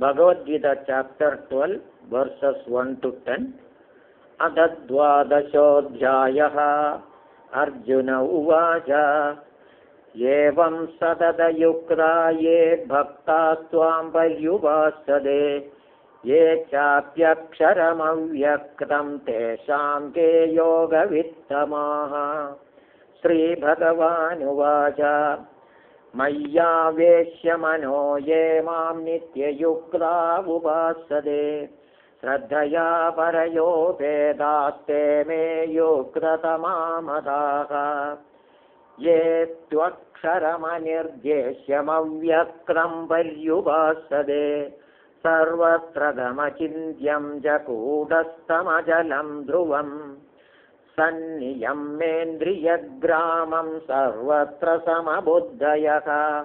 Bhagavadgita chapter twelve verses one to ten अथ द्वादशोऽध्यायः अर्जुन उवाच एवं सततयुक्ता ये भक्ता त्वां पर्युपासते ये चाप्यक्षरमव्यक्तं तेषां के योगवित्तमाः? श्रीभगवानुवाच मय्यावेश्य मनो ये मां नित्ययुक्ता उपासते श्रद्धया परयो वेदास्ते मे युक्ततमामदाः। ये त्वक्षरमनिर्देश्यमव्यक्तं पर्युपासते सर्वत्र गमचिन्त्यं च कूटस्थमजलं ध्रुवम् सन्नियम्येन्द्रियग्रामं सर्वत्र समबुद्धयः।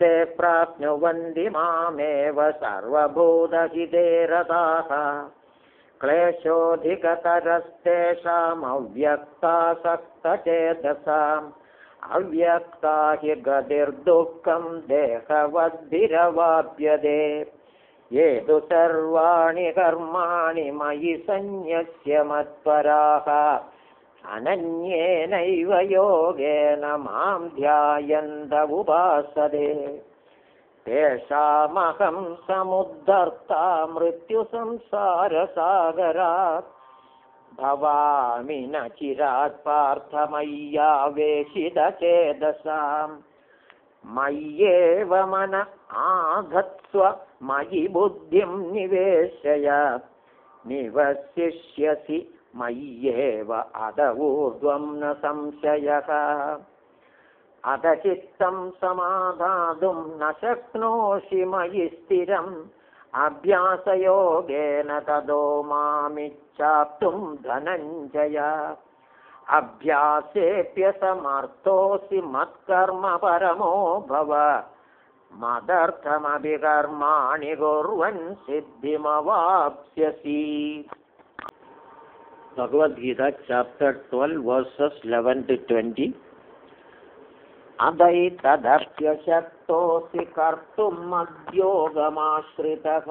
ते प्राप्नुवन्ति मामेव सर्वभूतहिते रताः। क्लेशोऽधिकतरस्तेषामव्यक्तासक्तचेतसाम् अव्यक्ता हि गतिर्दुःखं देहवद्भिरवाप्यते। ये तु सर्वाणि कर्माणि मयि सन्न्यस्य मत्पराः अनन्येनैव योगेन मां ध्यायन्त उपासते तेषामहं समुद्धर्ता मृत्युसंसारसागरात्। भवामि न चिरात् पार्थमय्यावेशितचेदसां मय्येव मन आधत्स्व मयि बुद्धिं निवेशय। निवसिष्यसि मय्येव अध ऊर्ध्वं न संशयः। अध चित्तं समाधातुं न शक्नोषि मयि स्थिरम्। अभ्यासयोगेन ततो मामिच्छाप्तुं धनञ्जय। अभ्यासेऽप्यसमर्थोऽसि मत्कर्म परमो भव। मदर्थमपि कर्माणि कुर्वन् सिद्धिमवाप्स्यसि Bhagavadgita chapter twelve verses eleven to twenty अदैतदप्यशक्तोऽसि कर्तुम् मद्योगमाश्रितः।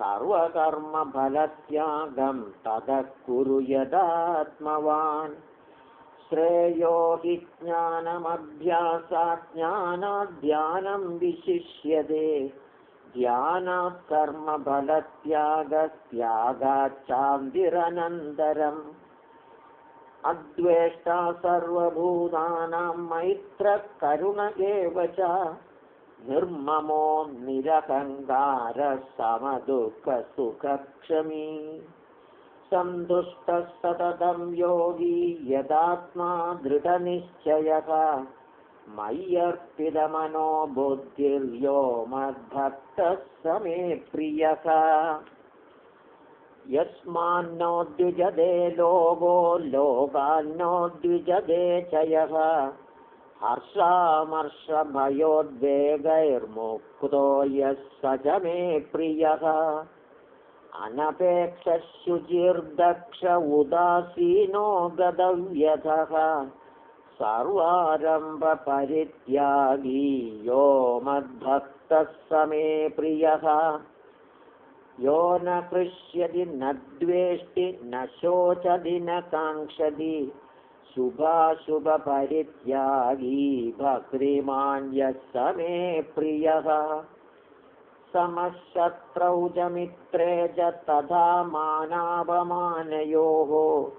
सर्वकर्मफलत्यागं ततः कुरु यदात्मवान्। श्रेयो हि ज्ञानमभ्यासात् ज्ञानाध्यानं विशिष्यते ध्यानात् कर्मफलत्यागत्यागाच्चान्तिरनन्तरम् अद्वेष्टा सर्वभूतानां मैत्रः करुण एव च। निर्ममो निरहङ्कारः समदुःखसुखक्षमी सन्तुष्टः सततं योगी यदात्मा दृढनिश्चयः मय्यर्पितमनो बुद्धिर्यो मद्भक्तः स मे प्रियः। यस्मान्नो द्विजदे लोभो लोकान्नो द्विजदे च यः। हर्षामर्षभयोद्वेगैर्मुक्तो यः स च मे प्रियः। अनपेक्षशुचिर्दक्ष उदासीनो गदव्यथः सर्वारम्भपरित्यागी यो मद्भक्तः स मे प्रियः। यो न कृष्यति न द्वेष्टि न शोचति न काङ्क्षति। शुभाशुभपरित्यागी भक्तिमान् यः स मे प्रियः। समशत्रौ च मित्रे च तथा मानापमानयोः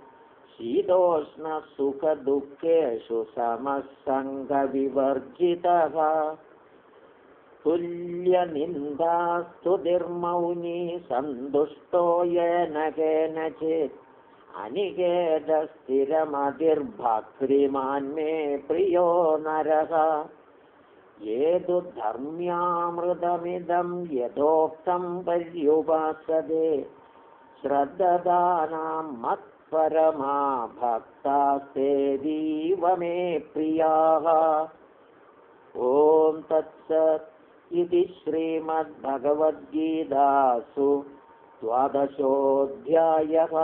शीतोष्णसुखदुःखेषु समः सङ्गविवर्जितः तुल्यनिन्दास्तुतिर्मौनी सन्तुष्टो येन केनचित्। अनिकेतस्थिरमतिर्भक्तिमान् मे प्रियो नरः। ये तु धर्म्यामृतमिदं यथोक्तं पर्युपासते श्रद्ददानां मत्परमा भक्तास्तेदीव मे प्रियाः। ॐ तत्सत् इति श्रीमद्भगवद्गीतासु द्वादशोऽध्यायः